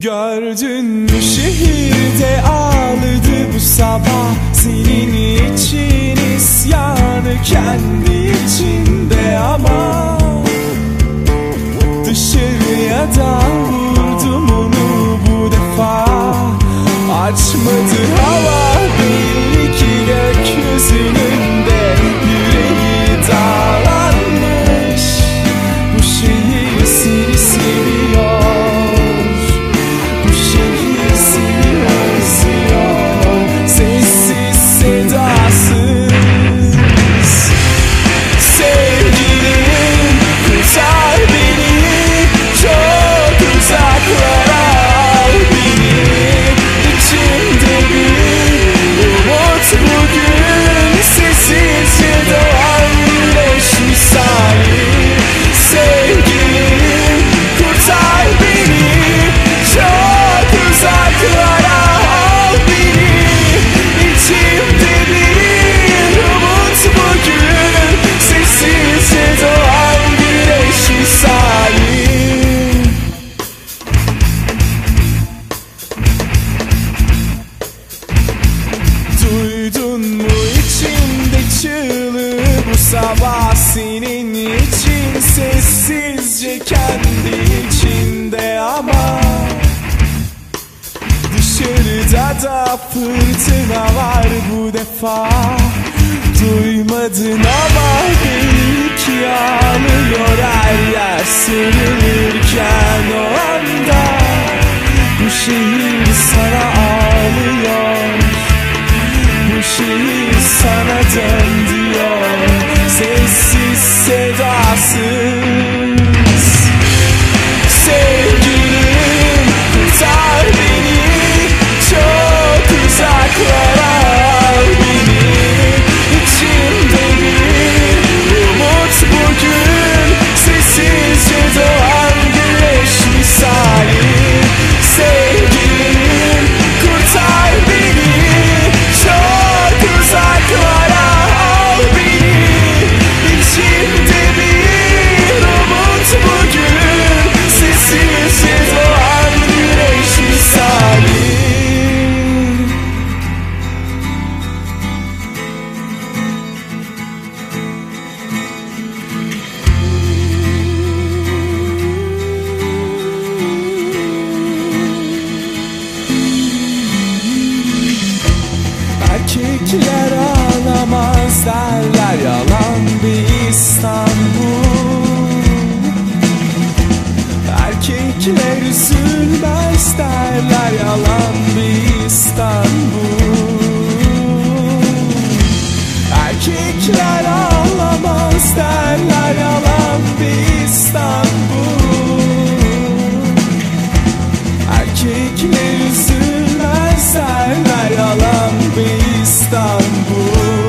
Gördün mü şehirde ağladı bu sabah. Senin için isyanı kendi için. sabah senin için Sessizce kendi içinde ama Dışarıda da fırtına var bu defa. Duymadın ama belki ağlıyor her yer Sarılırken o anda. せ出す kadar yalan bir İstanbul? Erkekler ağlamaz derler yalan bir İstanbul? Erkekler üzülmez derler yalan bir İstanbul?